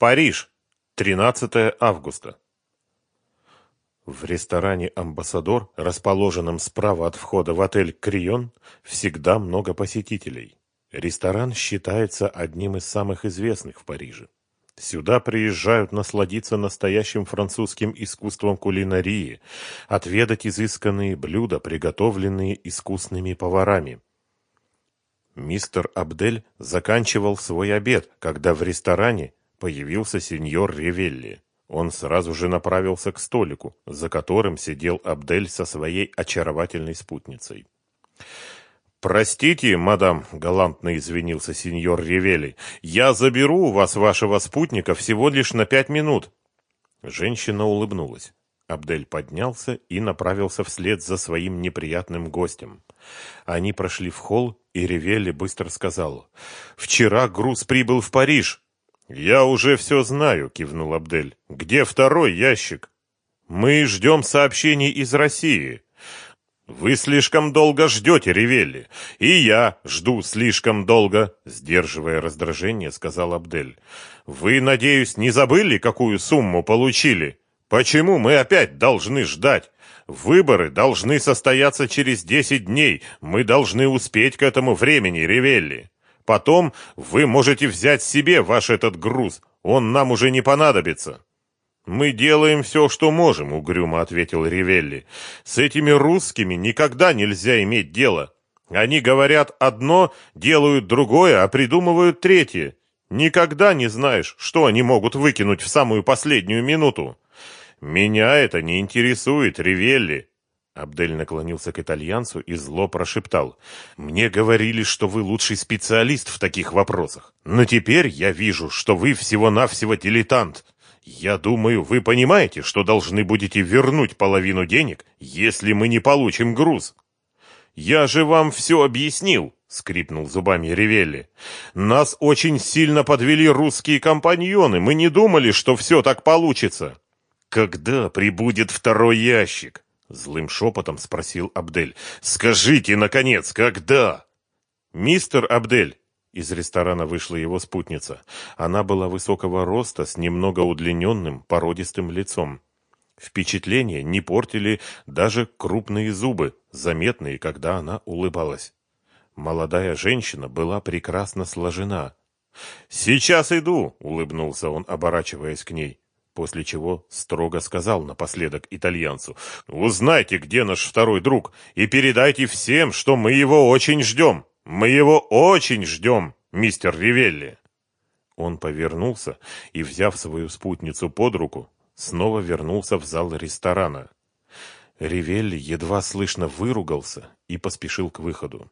Париж, 13 августа. В ресторане «Амбассадор», расположенном справа от входа в отель «Крион», всегда много посетителей. Ресторан считается одним из самых известных в Париже. Сюда приезжают насладиться настоящим французским искусством кулинарии, отведать изысканные блюда, приготовленные искусными поварами. Мистер Абдель заканчивал свой обед, когда в ресторане появился сеньор Ревелли. Он сразу же направился к столику, за которым сидел Абдель со своей очаровательной спутницей. «Простите, мадам», — галантно извинился сеньор Ревели, — «я заберу у вас вашего спутника всего лишь на пять минут». Женщина улыбнулась. Абдель поднялся и направился вслед за своим неприятным гостем. Они прошли в холл, и Ревели быстро сказал, «Вчера груз прибыл в Париж». «Я уже все знаю», — кивнул Абдель. «Где второй ящик?» «Мы ждем сообщений из России». «Вы слишком долго ждете, Ревелли, и я жду слишком долго», — сдерживая раздражение, сказал Абдель. «Вы, надеюсь, не забыли, какую сумму получили? Почему мы опять должны ждать? Выборы должны состояться через десять дней, мы должны успеть к этому времени, Ревелли. Потом вы можете взять себе ваш этот груз, он нам уже не понадобится». «Мы делаем все, что можем», — угрюмо ответил Ривелли. «С этими русскими никогда нельзя иметь дело. Они говорят одно, делают другое, а придумывают третье. Никогда не знаешь, что они могут выкинуть в самую последнюю минуту. Меня это не интересует, Ривелли». Абдель наклонился к итальянцу и зло прошептал. «Мне говорили, что вы лучший специалист в таких вопросах. Но теперь я вижу, что вы всего-навсего дилетант. Я думаю, вы понимаете, что должны будете вернуть половину денег, если мы не получим груз. Я же вам все объяснил, скрипнул зубами Ревелли. Нас очень сильно подвели русские компаньоны. Мы не думали, что все так получится. Когда прибудет второй ящик? Злым шепотом спросил Абдель. Скажите, наконец, когда? Мистер Абдель, из ресторана вышла его спутница. Она была высокого роста, с немного удлиненным, породистым лицом. Впечатление не портили даже крупные зубы, заметные, когда она улыбалась. Молодая женщина была прекрасно сложена. «Сейчас иду!» — улыбнулся он, оборачиваясь к ней, после чего строго сказал напоследок итальянцу. «Узнайте, где наш второй друг, и передайте всем, что мы его очень ждем!» Мы его очень ждем, мистер Ривелли. Он повернулся и, взяв свою спутницу под руку, снова вернулся в зал ресторана. Ривелли едва слышно выругался и поспешил к выходу.